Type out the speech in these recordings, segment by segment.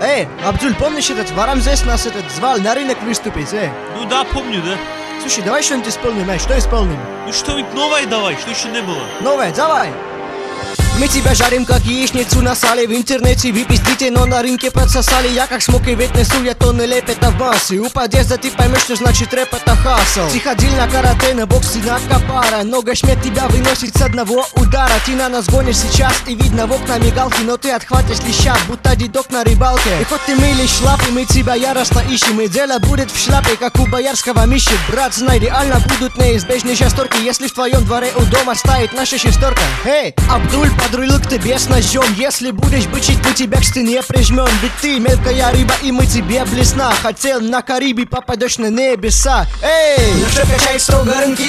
Эй, Абдуль, помнишь этот, в Арамзес нас этот звал на рынок выступить, эй? Ну да, помню, да. Слушай, давай что-нибудь исполним, эй, что исполним? Ну что-нибудь новое давай, что еще не было. Новое, давай! Мы тебя жарим, как яичницу на сале. В интернете вы пиздите, но на рынке подсосали. Я как смог и ведь несу, я тонны лепета в массе У подъезда ты поймешь, что значит рэп это хасл. Ты ходил на карате, на боксе, на капара. Нога шмет тебя выносит с одного удара. Ты на нас гонишь сейчас и видно в окна мигалки Но ты отхватишь леща, будто дедок на рыбалке. И хоть ты мылишь лапы, мы тебя яростно ищем. И дело будет в шляпе, как у боярского миши Брат, знай, реально будут неизбежные шестерки Если в твоем дворе у дома стоит наша шестерка. Эй, Абдуль, подрулил к тебе с ножом. Если будешь бычить, мы тебя к стене прижмем. Ведь ты мелкая рыба и мы тебе блесна. Хотел на Карибе, попадешь на небеса. Эй! Ну что, качай строго рынки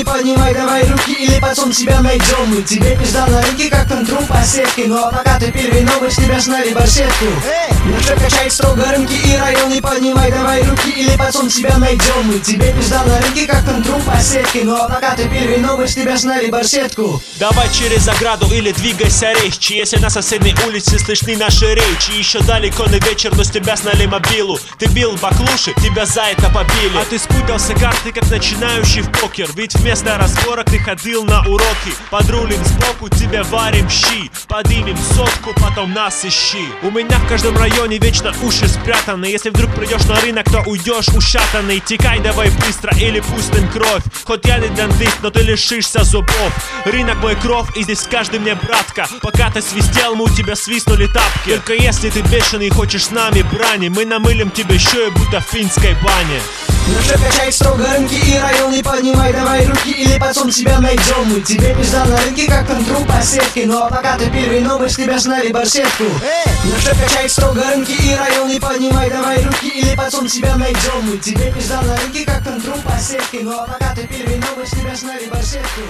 районы Поднимай давай руки или пацан тебя найдем. Мы тебе пизда на рынке, как там труп по сетке. Ну а пока ты первый новый, с тебя сняли барсетку Эй! Ну что, качай строго рынки и районы Поднимай давай руки или пацан тебя найдем. Мы тебе пизда на рынке, как там труп по сетке. Ну а пока ты первый новый, с тебя сняли барсетку. Давай через ограду или двигайся резче. Если на соседней улице слышны наши речи. Еще далеко на вечер, но с тебя сняли мобилу. Ты бил баклуши, тебя за это побили. А ты спутался карты, как начинающий в покер. Ведь вместо разборок ты ходил на уроки. Подрулим сбоку, тебе варим щи. Поднимем сотку, потом нас ищи. У меня в каждом районе вечно уши спрятаны. Если вдруг придешь на рынок, то уйдешь ушатанный. Текай давай быстро или пустим кровь. Хоть я не дантист, но ты лишишься зубов. Рынок мой кровь, и здесь каждый мне братка. Пока ты свистел, мы у тебя свистнули тапки. Только если ты бешеный и хочешь с нами брани. Мы намылим тебе шею, будто в финской бане Ну что, качай строго рынки и районы Поднимай давай руки или пацан тебя найдем Мы тебе пизда на рынке, как труп по сетке. Ну а пока ты первый с тебя сняли барсетку Ну что, качай строго рынки и районы Поднимай давай руки или пацан тебя найдем Мы тебе пизда на рынке, как труп по сетке. Ну а пока ты первый с тебя сняли барсетку